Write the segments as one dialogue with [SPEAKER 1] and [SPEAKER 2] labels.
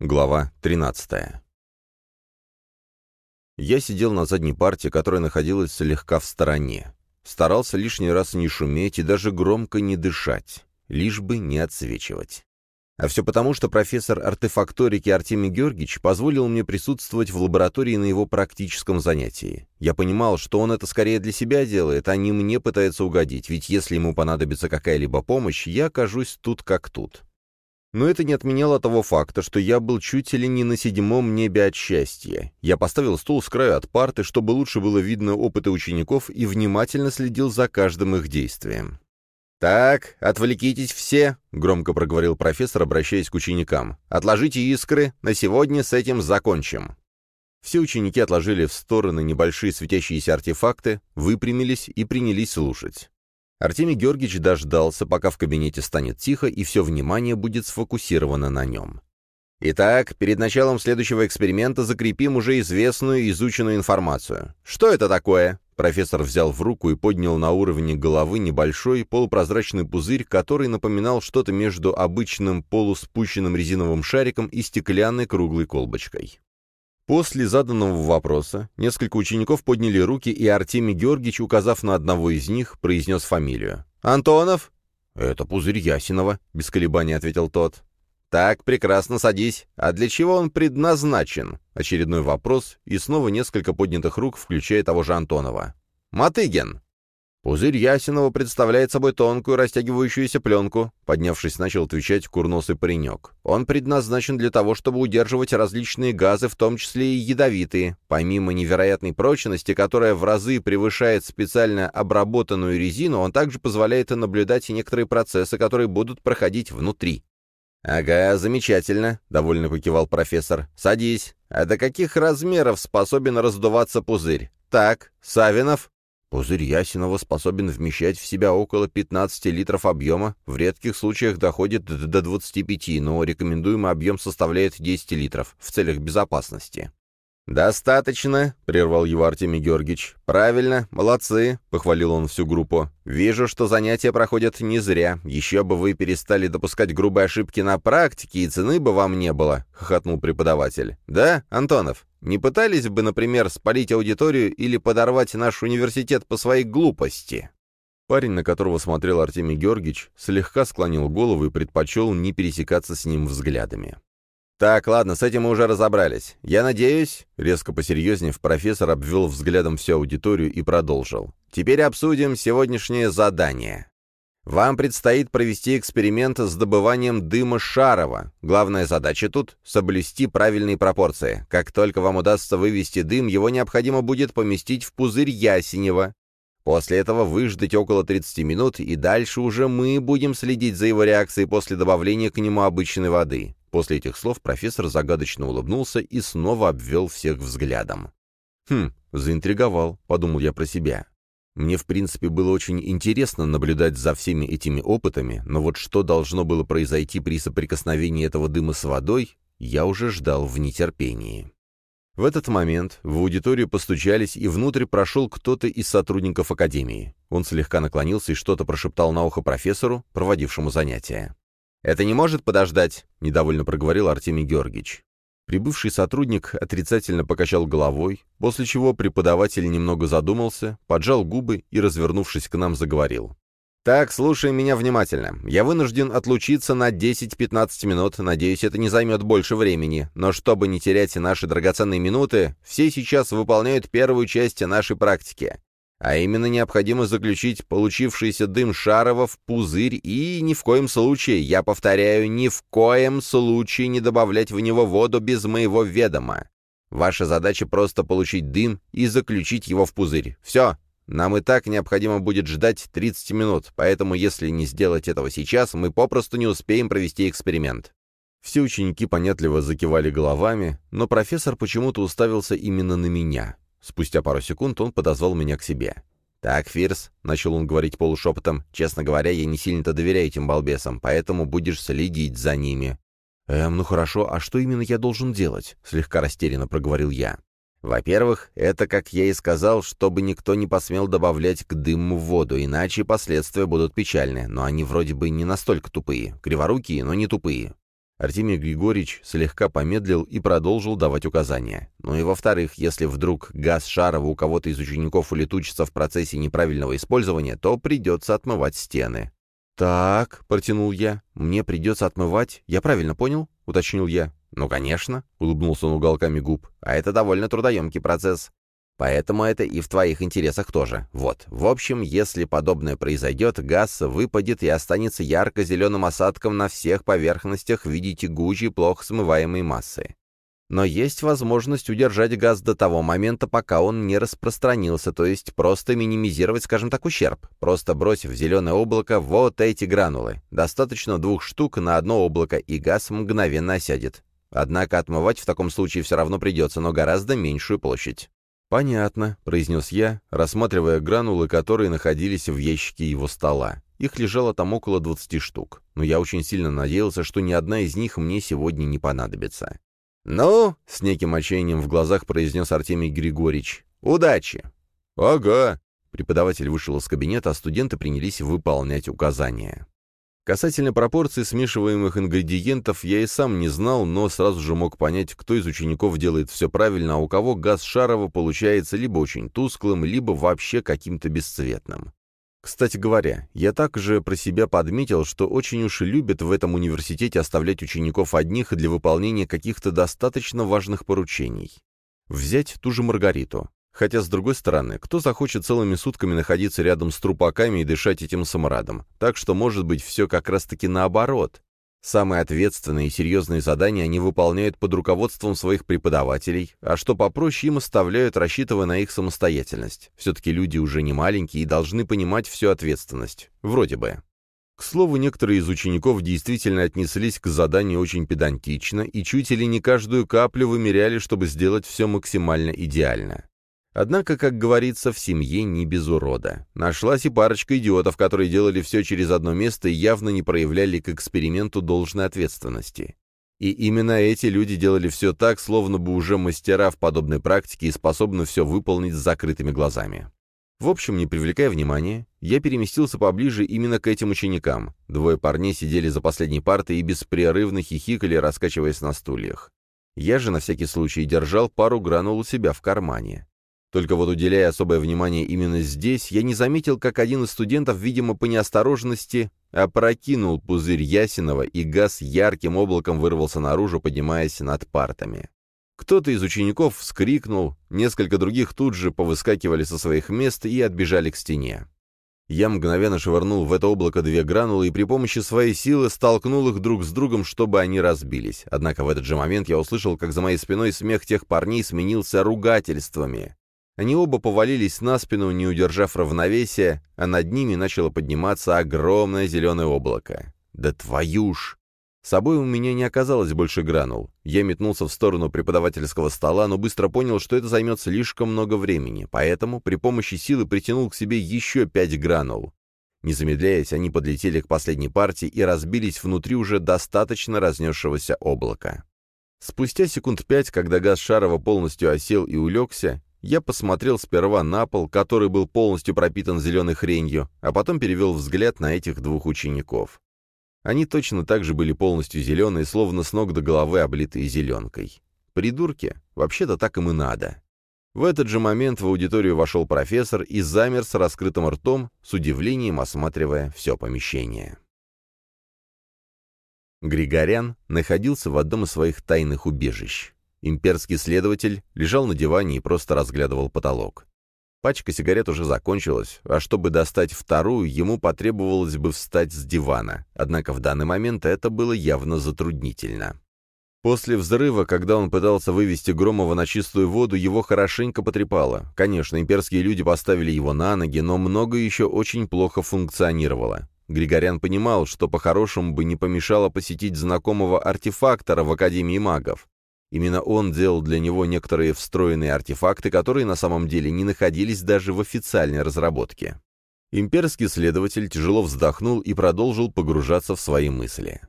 [SPEAKER 1] Глава 13. Я сидел на задней парте, которая находилась слегка в стороне. Старался лишний раз не шуметь и даже громко не дышать, лишь бы не отсвечивать. А все потому, что профессор артефакторики Артемий Георгиевич позволил мне присутствовать в лаборатории на его практическом занятии. Я понимал, что он это скорее для себя делает, а не мне пытается угодить, ведь если ему понадобится какая-либо помощь, я окажусь тут как тут. Но это не отменяло того факта, что я был чуть ли не на седьмом небе от счастья. Я поставил стул с краю от парты, чтобы лучше было видно опыты учеников, и внимательно следил за каждым их действием. «Так, отвлекитесь все», — громко проговорил профессор, обращаясь к ученикам. «Отложите искры, на сегодня с этим закончим». Все ученики отложили в стороны небольшие светящиеся артефакты, выпрямились и принялись слушать. Артемий Георгиевич дождался, пока в кабинете станет тихо и все внимание будет сфокусировано на нем. Итак, перед началом следующего эксперимента закрепим уже известную изученную информацию. Что это такое? Профессор взял в руку и поднял на уровне головы небольшой полупрозрачный пузырь, который напоминал что-то между обычным полуспущенным резиновым шариком и стеклянной круглой колбочкой. После заданного вопроса несколько учеников подняли руки, и Артемий Георгиевич, указав на одного из них, произнес фамилию. «Антонов?» «Это пузырь Ясинова», — без колебаний ответил тот. «Так, прекрасно, садись. А для чего он предназначен?» Очередной вопрос, и снова несколько поднятых рук, включая того же Антонова. «Мотыгин!» Пузырь Ясенова представляет собой тонкую растягивающуюся пленку, поднявшись, начал отвечать курносый паренек. Он предназначен для того, чтобы удерживать различные газы, в том числе и ядовитые. Помимо невероятной прочности, которая в разы превышает специально обработанную резину, он также позволяет наблюдать некоторые процессы, которые будут проходить внутри. «Ага, замечательно», — довольно покивал профессор. «Садись. А до каких размеров способен раздуваться пузырь? Так, Савинов?» Пузырь Ясинова способен вмещать в себя около 15 литров объема, в редких случаях доходит до 25, но рекомендуемый объем составляет 10 литров в целях безопасности. «Достаточно», — прервал его Артемий Георгиевич. «Правильно, молодцы», — похвалил он всю группу. «Вижу, что занятия проходят не зря. Еще бы вы перестали допускать грубые ошибки на практике, и цены бы вам не было», — хохотнул преподаватель. «Да, Антонов? Не пытались бы, например, спалить аудиторию или подорвать наш университет по своей глупости?» Парень, на которого смотрел Артемий Георгиевич, слегка склонил голову и предпочел не пересекаться с ним взглядами. «Так, ладно, с этим мы уже разобрались. Я надеюсь...» Резко посерьезнев, профессор обвел взглядом всю аудиторию и продолжил. «Теперь обсудим сегодняшнее задание. Вам предстоит провести эксперимент с добыванием дыма Шарова. Главная задача тут — соблюсти правильные пропорции. Как только вам удастся вывести дым, его необходимо будет поместить в пузырь Ясенева. После этого выждать около 30 минут, и дальше уже мы будем следить за его реакцией после добавления к нему обычной воды. После этих слов профессор загадочно улыбнулся и снова обвел всех взглядом. «Хм, заинтриговал», — подумал я про себя. Мне, в принципе, было очень интересно наблюдать за всеми этими опытами, но вот что должно было произойти при соприкосновении этого дыма с водой, я уже ждал в нетерпении. В этот момент в аудиторию постучались, и внутрь прошел кто-то из сотрудников Академии. Он слегка наклонился и что-то прошептал на ухо профессору, проводившему занятия. «Это не может подождать», — недовольно проговорил Артемий Георгиевич. Прибывший сотрудник отрицательно покачал головой, после чего преподаватель немного задумался, поджал губы и, развернувшись к нам, заговорил. «Так, слушай меня внимательно. Я вынужден отлучиться на 10-15 минут, надеюсь, это не займет больше времени, но чтобы не терять наши драгоценные минуты, все сейчас выполняют первую часть нашей практики. А именно необходимо заключить получившийся дым Шарова в пузырь и ни в коем случае, я повторяю, ни в коем случае не добавлять в него воду без моего ведома. Ваша задача просто получить дым и заключить его в пузырь. Все. Нам и так необходимо будет ждать 30 минут, поэтому если не сделать этого сейчас, мы попросту не успеем провести эксперимент. Все ученики понятливо закивали головами, но профессор почему-то уставился именно на меня. Спустя пару секунд он подозвал меня к себе. «Так, Фирс», — начал он говорить полушепотом, — «честно говоря, я не сильно-то доверяю этим балбесам, поэтому будешь следить за ними». «Эм, ну хорошо, а что именно я должен делать?» — слегка растерянно проговорил я. «Во-первых, это, как я и сказал, чтобы никто не посмел добавлять к дыму воду, иначе последствия будут печальны, но они вроде бы не настолько тупые, криворукие, но не тупые. Артемий Григорьевич слегка помедлил и продолжил давать указания. Ну и во-вторых, если вдруг газ Шарова у кого-то из учеников улетучится в процессе неправильного использования, то придется отмывать стены. «Так», — протянул я, — «мне придется отмывать. Я правильно понял?» — уточнил я. «Ну, конечно», — улыбнулся он уголками губ, — «а это довольно трудоемкий процесс. Поэтому это и в твоих интересах тоже. Вот. В общем, если подобное произойдет, газ выпадет и останется ярко-зеленым осадком на всех поверхностях в виде тягучей, плохо смываемой массы. Но есть возможность удержать газ до того момента, пока он не распространился, то есть просто минимизировать, скажем так, ущерб. Просто брось в зеленое облако вот эти гранулы. Достаточно двух штук на одно облако, и газ мгновенно осядет. Однако отмывать в таком случае все равно придется, но гораздо меньшую площадь. «Понятно», — произнес я, рассматривая гранулы, которые находились в ящике его стола. Их лежало там около двадцати штук, но я очень сильно надеялся, что ни одна из них мне сегодня не понадобится. «Ну?» — с неким отчаянием в глазах произнес Артемий Григорьевич. «Удачи!» «Ага!» Преподаватель вышел из кабинета, а студенты принялись выполнять указания. Касательно пропорций смешиваемых ингредиентов я и сам не знал, но сразу же мог понять, кто из учеников делает все правильно, а у кого газ Шарова получается либо очень тусклым, либо вообще каким-то бесцветным. Кстати говоря, я также про себя подметил, что очень уж любят в этом университете оставлять учеников одних для выполнения каких-то достаточно важных поручений. Взять ту же Маргариту. Хотя, с другой стороны, кто захочет целыми сутками находиться рядом с трупаками и дышать этим саморадом? Так что, может быть, все как раз-таки наоборот. Самые ответственные и серьезные задания они выполняют под руководством своих преподавателей, а что попроще им оставляют, рассчитывая на их самостоятельность. Все-таки люди уже не маленькие и должны понимать всю ответственность. Вроде бы. К слову, некоторые из учеников действительно отнеслись к заданию очень педантично и чуть ли не каждую каплю вымеряли, чтобы сделать все максимально идеально. Однако, как говорится, в семье не без урода. Нашлась и парочка идиотов, которые делали все через одно место и явно не проявляли к эксперименту должной ответственности. И именно эти люди делали все так, словно бы уже мастера в подобной практике и способны все выполнить с закрытыми глазами. В общем, не привлекая внимания, я переместился поближе именно к этим ученикам. Двое парней сидели за последней партой и беспрерывно хихикали, раскачиваясь на стульях. Я же на всякий случай держал пару гранул у себя в кармане. Только вот уделяя особое внимание именно здесь, я не заметил, как один из студентов, видимо, по неосторожности, опрокинул пузырь Ясинова, и газ ярким облаком вырвался наружу, поднимаясь над партами. Кто-то из учеников вскрикнул, несколько других тут же повыскакивали со своих мест и отбежали к стене. Я мгновенно швырнул в это облако две гранулы и при помощи своей силы столкнул их друг с другом, чтобы они разбились. Однако в этот же момент я услышал, как за моей спиной смех тех парней сменился ругательствами. Они оба повалились на спину, не удержав равновесия, а над ними начало подниматься огромное зеленое облако. «Да твою ж!» Собой у меня не оказалось больше гранул. Я метнулся в сторону преподавательского стола, но быстро понял, что это займет слишком много времени, поэтому при помощи силы притянул к себе еще пять гранул. Не замедляясь, они подлетели к последней партии и разбились внутри уже достаточно разнесшегося облака. Спустя секунд пять, когда газ Шарова полностью осел и улегся, я посмотрел сперва на пол, который был полностью пропитан зеленой хренью, а потом перевел взгляд на этих двух учеников. Они точно так же были полностью зеленые, словно с ног до головы облитые зеленкой. Придурки, вообще-то так им и надо. В этот же момент в аудиторию вошел профессор и замер с раскрытым ртом, с удивлением осматривая все помещение. Григорян находился в одном из своих тайных убежищ. Имперский следователь лежал на диване и просто разглядывал потолок. Пачка сигарет уже закончилась, а чтобы достать вторую, ему потребовалось бы встать с дивана, однако в данный момент это было явно затруднительно. После взрыва, когда он пытался вывести Громова на чистую воду, его хорошенько потрепало. Конечно, имперские люди поставили его на ноги, но многое еще очень плохо функционировало. Григорян понимал, что по-хорошему бы не помешало посетить знакомого артефактора в Академии магов. Именно он делал для него некоторые встроенные артефакты, которые на самом деле не находились даже в официальной разработке. Имперский следователь тяжело вздохнул и продолжил погружаться в свои мысли.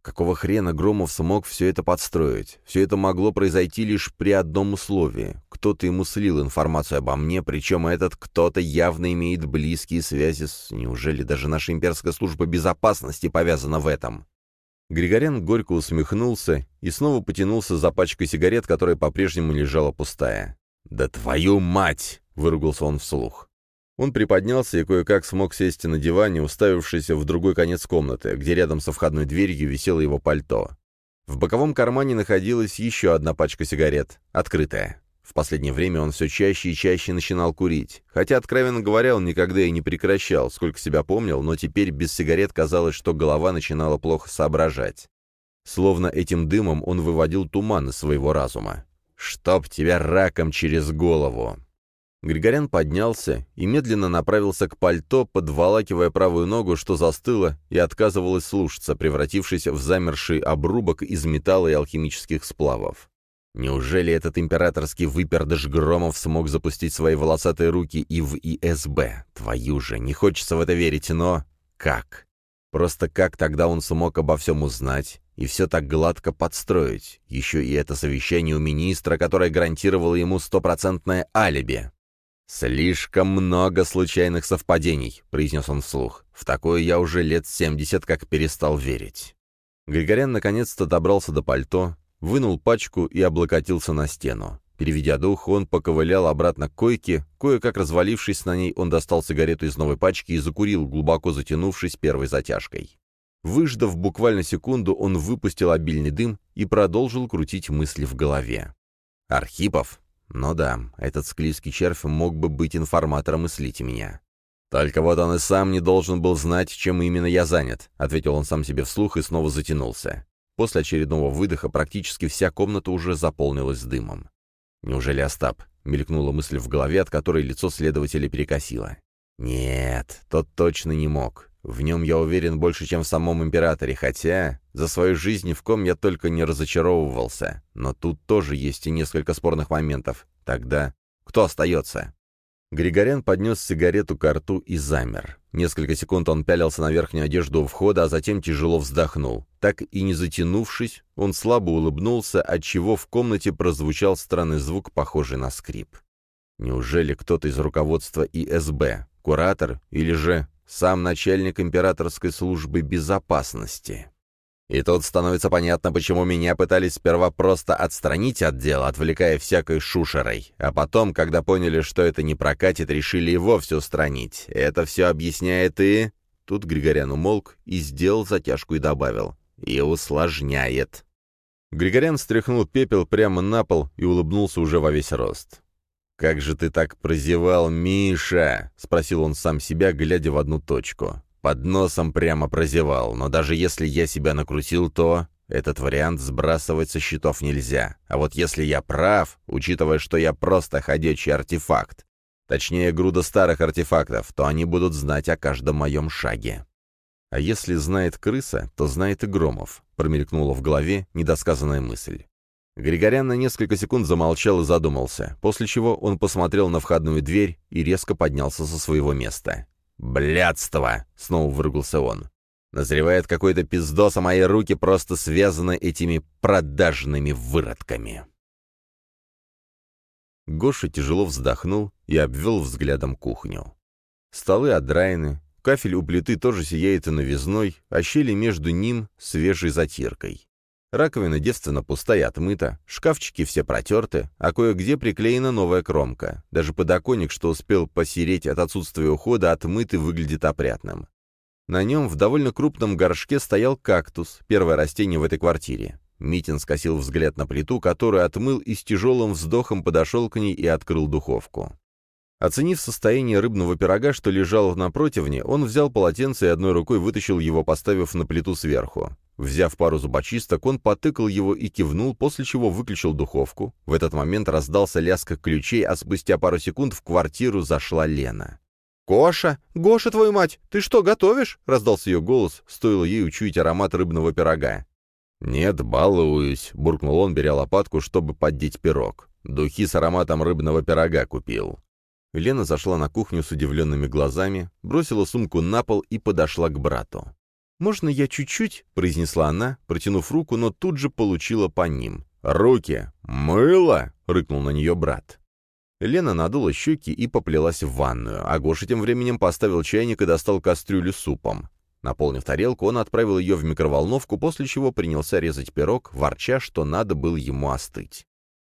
[SPEAKER 1] Какого хрена Громов смог все это подстроить? Все это могло произойти лишь при одном условии. Кто-то ему слил информацию обо мне, причем этот кто-то явно имеет близкие связи с... Неужели даже наша имперская служба безопасности повязана в этом? Григорян горько усмехнулся и снова потянулся за пачкой сигарет, которая по-прежнему лежала пустая. «Да твою мать!» — выругался он вслух. Он приподнялся и кое-как смог сесть на диване, уставившись в другой конец комнаты, где рядом со входной дверью висело его пальто. В боковом кармане находилась еще одна пачка сигарет, открытая. В последнее время он все чаще и чаще начинал курить. Хотя, откровенно говоря, он никогда и не прекращал, сколько себя помнил, но теперь без сигарет казалось, что голова начинала плохо соображать. Словно этим дымом он выводил туман из своего разума. «Чтоб тебя раком через голову!» Григорян поднялся и медленно направился к пальто, подволакивая правую ногу, что застыло и отказывалось слушаться, превратившись в замерший обрубок из металла и алхимических сплавов. Неужели этот императорский выпердыш Громов смог запустить свои волосатые руки и в ИСБ? Твою же, не хочется в это верить, но... Как? Просто как тогда он смог обо всем узнать и все так гладко подстроить? Еще и это совещание у министра, которое гарантировало ему стопроцентное алиби. «Слишком много случайных совпадений», — произнес он вслух. «В такое я уже лет семьдесят как перестал верить». Григорян наконец-то добрался до пальто, вынул пачку и облокотился на стену. Переведя дух, он поковылял обратно к койке, кое-как развалившись на ней, он достал сигарету из новой пачки и закурил, глубоко затянувшись первой затяжкой. Выждав буквально секунду, он выпустил обильный дым и продолжил крутить мысли в голове. «Архипов? Ну да, этот склизкий червь мог бы быть информатором и слить меня. «Только вот он и сам не должен был знать, чем именно я занят», — ответил он сам себе вслух и снова затянулся. После очередного выдоха практически вся комната уже заполнилась дымом. «Неужели Остап?» — мелькнула мысль в голове, от которой лицо следователя перекосило. «Нет, тот точно не мог. В нем я уверен больше, чем в самом императоре, хотя за свою жизнь в ком я только не разочаровывался. Но тут тоже есть и несколько спорных моментов. Тогда кто остается?» Григорян поднес сигарету к рту и замер. Несколько секунд он пялился на верхнюю одежду у входа, а затем тяжело вздохнул. Так и не затянувшись, он слабо улыбнулся, отчего в комнате прозвучал странный звук, похожий на скрип. Неужели кто-то из руководства ИСБ, куратор или же сам начальник императорской службы безопасности? И тут становится понятно, почему меня пытались сперва просто отстранить от дела, отвлекая всякой шушерой, а потом, когда поняли, что это не прокатит, решили и вовсе устранить. Это все объясняет и... Тут Григорян умолк и сделал затяжку и добавил. И усложняет. Григорян стряхнул пепел прямо на пол и улыбнулся уже во весь рост. «Как же ты так прозевал, Миша?» — спросил он сам себя, глядя в одну точку. Под носом прямо прозевал, но даже если я себя накрутил, то... Этот вариант сбрасывать со счетов нельзя. А вот если я прав, учитывая, что я просто ходячий артефакт, точнее, груда старых артефактов, то они будут знать о каждом моем шаге. А если знает крыса, то знает и Громов, промелькнула в голове недосказанная мысль. Григорян на несколько секунд замолчал и задумался, после чего он посмотрел на входную дверь и резко поднялся со своего места. «Блядство!» — снова выругался он. «Назревает какой-то пиздос, а мои руки просто связаны этими продажными выродками». Гоша тяжело вздохнул и обвел взглядом кухню. Столы отдраены, кафель у плиты тоже сияет и новизной, а щели между ним свежей затиркой. Раковина девственно пустая отмыта, шкафчики все протерты, а кое-где приклеена новая кромка. Даже подоконник, что успел посереть от отсутствия ухода, отмыт и выглядит опрятным. На нем в довольно крупном горшке стоял кактус, первое растение в этой квартире. Митин скосил взгляд на плиту, которую отмыл и с тяжелым вздохом подошел к ней и открыл духовку. Оценив состояние рыбного пирога, что лежал на противне, он взял полотенце и одной рукой вытащил его, поставив на плиту сверху. Взяв пару зубочисток, он потыкал его и кивнул, после чего выключил духовку. В этот момент раздался лязг ключей, а спустя пару секунд в квартиру зашла Лена. «Гоша! Гоша, твою мать! Ты что, готовишь?» — раздался ее голос, стоило ей учуять аромат рыбного пирога. «Нет, балуюсь», — буркнул он, беря лопатку, чтобы поддеть пирог. «Духи с ароматом рыбного пирога купил». Лена зашла на кухню с удивленными глазами, бросила сумку на пол и подошла к брату. «Можно я чуть-чуть?» — произнесла она, протянув руку, но тут же получила по ним. «Руки! Мыло!» — рыкнул на нее брат. Лена надула щеки и поплелась в ванную, а Гоша тем временем поставил чайник и достал кастрюлю супом. Наполнив тарелку, он отправил ее в микроволновку, после чего принялся резать пирог, ворча, что надо было ему остыть.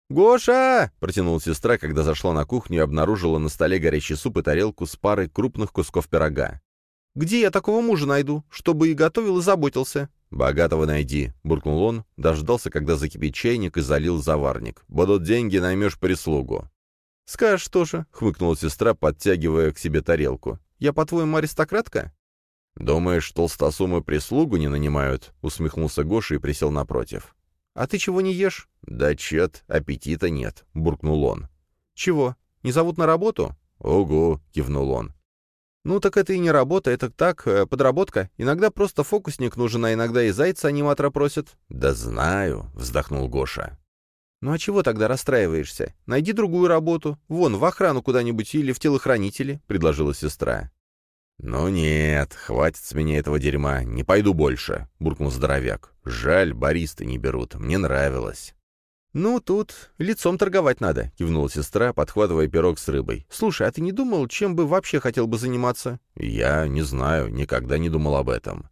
[SPEAKER 2] «Гоша!»
[SPEAKER 1] — протянула сестра, когда зашла на кухню и обнаружила на столе горячий суп и тарелку с парой крупных кусков пирога.
[SPEAKER 2] «Где я такого мужа найду, чтобы и готовил, и заботился?»
[SPEAKER 1] «Богатого найди», — буркнул он, дождался, когда закипит чайник и залил заварник. «Будут деньги, наймешь прислугу».
[SPEAKER 2] «Скажешь тоже», — хмыкнула сестра, подтягивая к себе тарелку. «Я, по-твоему, аристократка?»
[SPEAKER 1] «Думаешь, толстосумы прислугу не нанимают?» — усмехнулся Гоша и присел напротив.
[SPEAKER 2] «А ты чего не ешь?»
[SPEAKER 1] «Да чет, аппетита нет», — буркнул он.
[SPEAKER 2] «Чего, не зовут на работу?»
[SPEAKER 1] «Угу», — кивнул он.
[SPEAKER 2] «Ну так это и не работа, это так, э, подработка. Иногда просто фокусник нужен, а иногда и зайца аниматора просят».
[SPEAKER 1] «Да знаю», — вздохнул Гоша.
[SPEAKER 2] «Ну а чего тогда расстраиваешься? Найди другую работу. Вон, в охрану куда-нибудь или в телохранители», — предложила сестра.
[SPEAKER 1] «Ну нет, хватит с меня этого дерьма, не пойду больше», — буркнул здоровяк. «Жаль, баристы не берут, мне нравилось».
[SPEAKER 2] «Ну, тут лицом торговать надо», — кивнула сестра, подхватывая пирог с рыбой. «Слушай, а ты не думал, чем бы вообще хотел бы заниматься?»
[SPEAKER 1] «Я не знаю, никогда не думал об этом».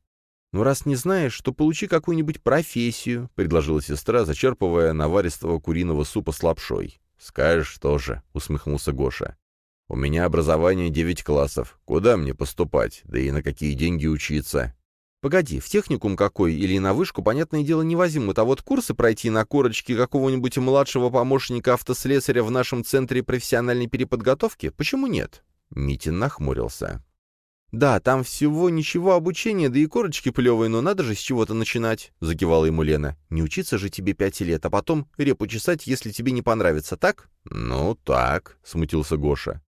[SPEAKER 2] «Ну, раз не знаешь, то получи какую-нибудь профессию», — предложила сестра, зачерпывая наваристого куриного супа с лапшой.
[SPEAKER 1] «Скажешь тоже», — усмехнулся Гоша. «У меня образование девять классов. Куда мне поступать? Да и на какие деньги учиться?»
[SPEAKER 2] «Погоди, в техникум какой или на вышку, понятное дело, не возьмут, а вот курсы пройти на корочке какого-нибудь младшего помощника автослесаря в нашем центре профессиональной переподготовки, почему нет?»
[SPEAKER 1] Митин нахмурился.
[SPEAKER 2] «Да, там всего ничего обучения, да и корочки плевые, но надо же с чего-то начинать», — закивала ему Лена. «Не учиться же тебе пять лет, а потом репу чесать, если тебе не понравится, так?»
[SPEAKER 1] «Ну, так», — смутился Гоша.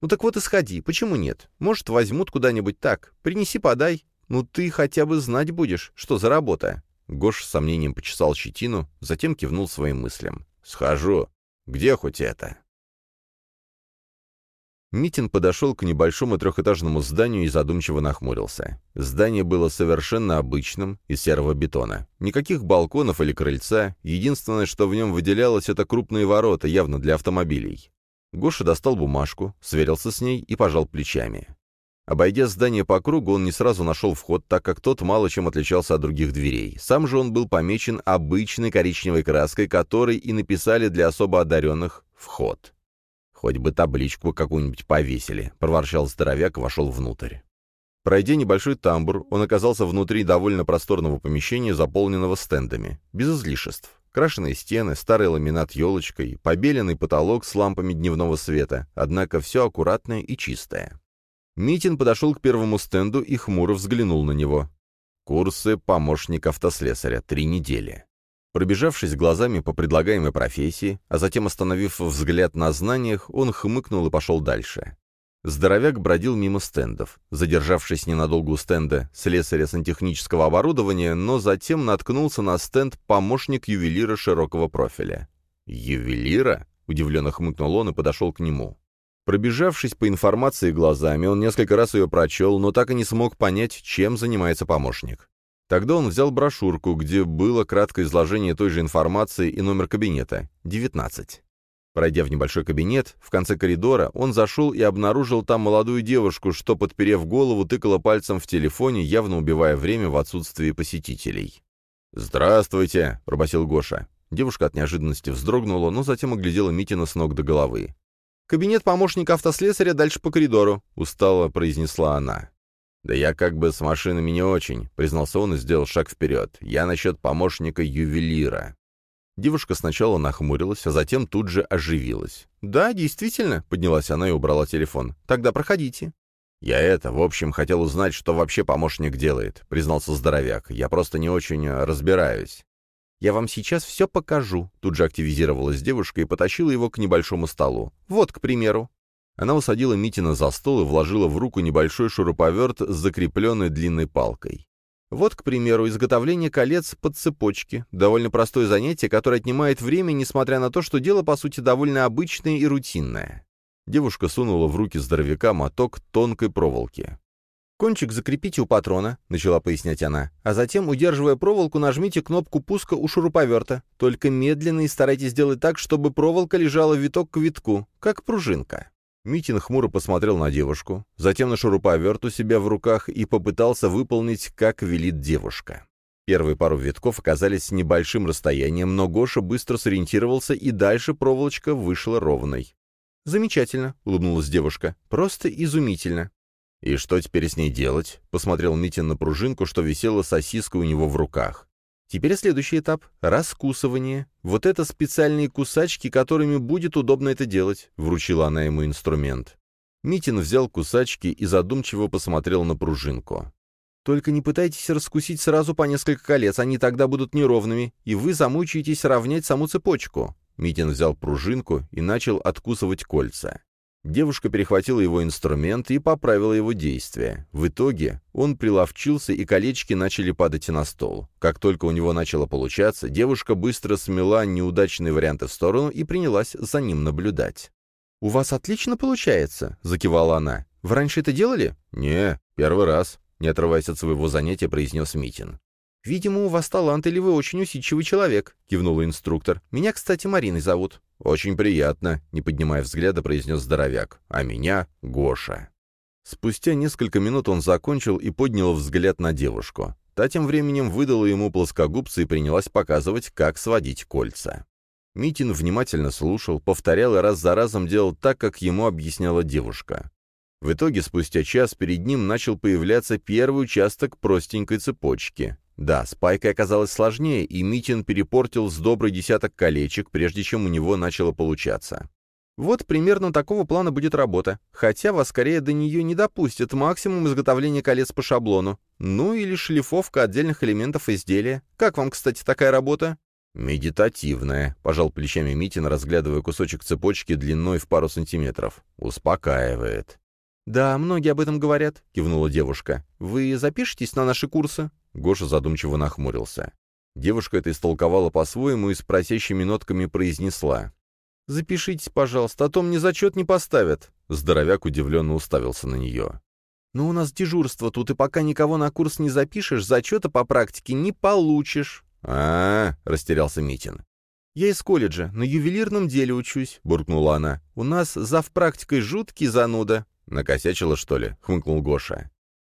[SPEAKER 2] «Ну так вот и сходи, почему нет? Может, возьмут куда-нибудь так. Принеси, подай. Ну ты хотя бы знать будешь, что за работа».
[SPEAKER 1] Гоша с сомнением почесал щетину, затем кивнул своим мыслям. «Схожу. Где хоть это?» Митин подошел к небольшому трехэтажному зданию и задумчиво нахмурился. Здание было совершенно обычным, из серого бетона. Никаких балконов или крыльца, единственное, что в нем выделялось, это крупные ворота, явно для автомобилей. Гоша достал бумажку, сверился с ней и пожал плечами. Обойдя здание по кругу, он не сразу нашел вход, так как тот мало чем отличался от других дверей. Сам же он был помечен обычной коричневой краской, которой и написали для особо одаренных «Вход». «Хоть бы табличку какую-нибудь повесили», — проворчал здоровяк и вошел внутрь. Пройдя небольшой тамбур, он оказался внутри довольно просторного помещения, заполненного стендами, без излишеств. Крашеные стены, старый ламинат елочкой, побеленный потолок с лампами дневного света, однако все аккуратное и чистое. Митин подошел к первому стенду и хмуро взглянул на него. Курсы помощник автослесаря, три недели. Пробежавшись глазами по предлагаемой профессии, а затем остановив взгляд на знаниях, он хмыкнул и пошел дальше. Здоровяк бродил мимо стендов, задержавшись ненадолго у стенда слесаря сантехнического оборудования, но затем наткнулся на стенд помощник ювелира широкого профиля. «Ювелира?» — удивленно хмыкнул он и подошел к нему. Пробежавшись по информации глазами, он несколько раз ее прочел, но так и не смог понять, чем занимается помощник. Тогда он взял брошюрку, где было краткое изложение той же информации и номер кабинета — 19. Пройдя в небольшой кабинет, в конце коридора, он зашел и обнаружил там молодую девушку, что, подперев голову, тыкала пальцем в телефоне, явно убивая время в отсутствии посетителей. «Здравствуйте!» — пробасил Гоша. Девушка от неожиданности вздрогнула, но затем оглядела Митина с ног до головы.
[SPEAKER 2] «Кабинет помощника автослесаря дальше по коридору», — устало произнесла она.
[SPEAKER 1] «Да я как бы с машинами не очень», — признался он и сделал шаг вперед. «Я насчет помощника ювелира». Девушка сначала нахмурилась, а затем тут же оживилась.
[SPEAKER 2] «Да, действительно», — поднялась она и убрала телефон. «Тогда проходите».
[SPEAKER 1] «Я это, в общем, хотел узнать, что вообще помощник делает», — признался здоровяк. «Я просто не очень э, разбираюсь».
[SPEAKER 2] «Я вам сейчас все покажу», — тут же активизировалась девушка и потащила его к небольшому столу. «Вот, к примеру».
[SPEAKER 1] Она усадила Митина за стол и вложила в руку небольшой шуруповерт с закрепленной длинной палкой.
[SPEAKER 2] Вот, к примеру, изготовление колец под цепочки. Довольно простое занятие, которое отнимает время, несмотря на то, что дело, по сути, довольно обычное и рутинное.
[SPEAKER 1] Девушка сунула в руки здоровяка моток тонкой проволоки.
[SPEAKER 2] «Кончик закрепите у патрона», — начала пояснять она, «а затем, удерживая проволоку, нажмите кнопку пуска у шуруповерта. Только медленно и старайтесь сделать так, чтобы проволока лежала виток к витку, как пружинка».
[SPEAKER 1] Митин хмуро посмотрел на девушку, затем на шуруповерт у себя в руках и попытался выполнить, как велит девушка. Первые пару витков оказались с небольшим расстоянием, но Гоша быстро сориентировался, и дальше проволочка вышла ровной. «Замечательно», — улыбнулась девушка. «Просто изумительно». «И что теперь с ней делать?» — посмотрел Митин на пружинку, что висела сосиской у него в руках. Теперь следующий этап — раскусывание. Вот это специальные кусачки, которыми будет удобно это делать, — вручила она ему инструмент. Митин взял кусачки и задумчиво посмотрел на пружинку. «Только не пытайтесь раскусить сразу по несколько колец, они тогда будут неровными, и вы замучаетесь равнять саму цепочку». Митин взял пружинку и начал откусывать кольца. Девушка перехватила его инструмент и поправила его действие. В итоге он приловчился, и колечки начали падать на стол. Как только у него начало получаться, девушка быстро смела неудачные варианты в сторону и принялась за ним наблюдать. «У вас отлично получается», — закивала она. «Вы раньше это делали?» «Не, первый раз», — не отрываясь от своего занятия, произнес Митин.
[SPEAKER 2] «Видимо, у вас талант, или вы очень усидчивый человек», — кивнула инструктор. «Меня, кстати, Мариной зовут».
[SPEAKER 1] «Очень приятно», — не поднимая взгляда, произнес здоровяк. «А меня — Гоша». Спустя несколько минут он закончил и поднял взгляд на девушку. Та тем временем выдала ему плоскогубцы и принялась показывать, как сводить кольца. Митин внимательно слушал, повторял и раз за разом делал так, как ему объясняла девушка. В итоге, спустя час, перед ним начал появляться первый участок простенькой цепочки. Да, с пайкой оказалось сложнее, и Митин перепортил с добрый десяток колечек, прежде чем у него начало получаться.
[SPEAKER 2] Вот примерно такого плана будет работа, хотя вас скорее до нее не допустят максимум изготовления колец по шаблону, ну или шлифовка отдельных элементов изделия. Как вам, кстати, такая работа?
[SPEAKER 1] «Медитативная», — пожал плечами Митин, разглядывая кусочек цепочки длиной в пару сантиметров. «Успокаивает».
[SPEAKER 2] «Да, многие об этом говорят», — кивнула девушка. «Вы запишетесь на наши курсы?»
[SPEAKER 1] Гоша задумчиво нахмурился. Девушка это истолковала по-своему и с просящими нотками произнесла.
[SPEAKER 2] «Запишитесь, пожалуйста, а то мне зачет не поставят».
[SPEAKER 1] Здоровяк удивленно уставился на нее.
[SPEAKER 2] «Но у нас дежурство тут, и пока никого на курс не запишешь, зачета по практике не получишь».
[SPEAKER 1] А, -а, -а растерялся Митин.
[SPEAKER 2] «Я из колледжа, на ювелирном деле учусь», — буркнула она. «У нас зав практикой жуткий зануда».
[SPEAKER 1] «Накосячила, что ли?» — хмыкнул Гоша.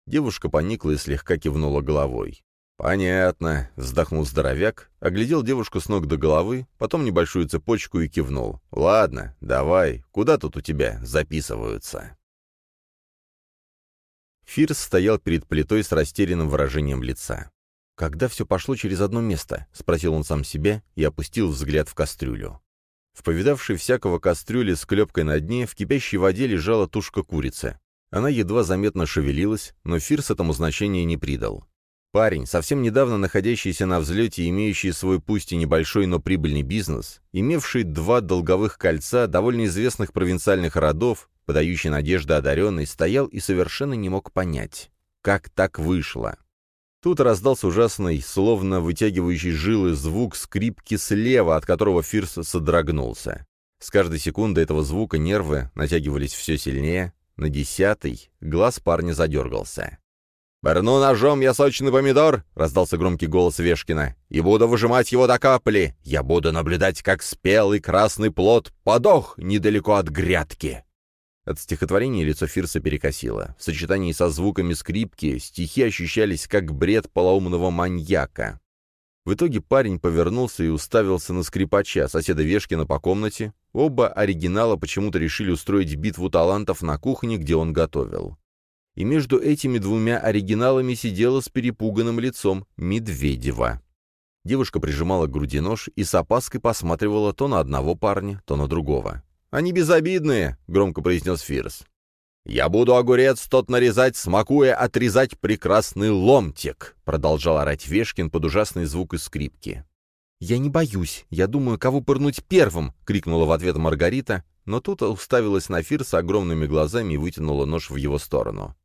[SPEAKER 1] Девушка поникла и слегка кивнула головой. «Понятно», — вздохнул здоровяк, оглядел девушку с ног до головы, потом небольшую цепочку и кивнул. «Ладно, давай, куда тут у тебя записываются?» Фирс стоял перед плитой с растерянным выражением лица. «Когда все пошло через одно место?» — спросил он сам себя и опустил взгляд в кастрюлю. В повидавшей всякого кастрюле с клепкой на дне в кипящей воде лежала тушка курицы. Она едва заметно шевелилась, но Фирс этому значения не придал. Парень, совсем недавно находящийся на взлете и имеющий свой пусть и небольшой, но прибыльный бизнес, имевший два долговых кольца довольно известных провинциальных родов, подающий надежды одаренный, стоял и совершенно не мог понять, как так вышло. Тут раздался ужасный, словно вытягивающий жилы звук скрипки слева, от которого Фирс содрогнулся. С каждой секунды этого звука нервы натягивались все сильнее, на десятый глаз парня задергался. «Берну ножом я сочный помидор!» — раздался громкий голос Вешкина. «И буду выжимать его до капли! Я буду наблюдать, как спелый красный плод подох недалеко от грядки!» От стихотворения лицо Фирса перекосило. В сочетании со звуками скрипки стихи ощущались как бред полоумного маньяка. В итоге парень повернулся и уставился на скрипача, соседа Вешкина по комнате. Оба оригинала почему-то решили устроить битву талантов на кухне, где он готовил. И между этими двумя оригиналами сидела с перепуганным лицом Медведева. Девушка прижимала к груди нож и с опаской посматривала то на одного парня, то на другого. «Они безобидные», — громко произнес Фирс. «Я буду огурец тот нарезать, смакуя отрезать прекрасный ломтик», продолжал орать Вешкин под ужасный звук из скрипки.
[SPEAKER 2] «Я не боюсь, я думаю, кого пырнуть первым!» — крикнула в ответ Маргарита, но тут уставилась на Фирса огромными глазами и вытянула нож в его сторону.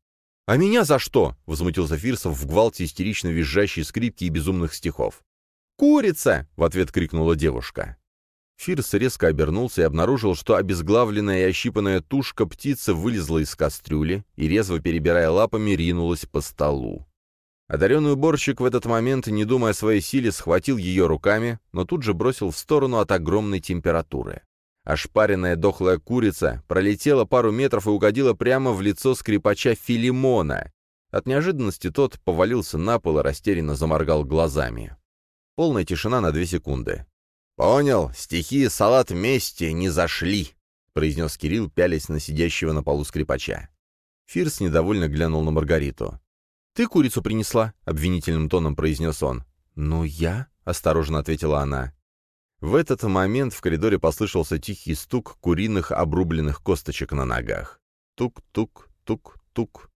[SPEAKER 2] «А меня за что?» — возмутился Фирсов в гвалте истерично визжащей скрипки и безумных стихов. «Курица!» — в ответ крикнула девушка. Фирс резко обернулся и обнаружил, что обезглавленная и ощипанная тушка птицы вылезла из кастрюли и, резво перебирая лапами, ринулась по столу. Одаренный уборщик в этот момент, не думая о своей силе, схватил ее руками, но тут же бросил в сторону от огромной температуры.
[SPEAKER 1] Ошпаренная дохлая курица пролетела пару метров и угодила прямо в лицо скрипача Филимона. От неожиданности тот повалился на пол и растерянно заморгал глазами. Полная тишина на две секунды. «Понял, стихии салат вместе не зашли», — произнес Кирилл, пялясь на сидящего на полу скрипача. Фирс недовольно глянул на Маргариту.
[SPEAKER 2] «Ты курицу принесла?» — обвинительным тоном произнес он. «Ну, я?» — осторожно ответила она.
[SPEAKER 1] В этот момент в коридоре послышался тихий стук куриных обрубленных косточек на ногах. Тук-тук, тук-тук.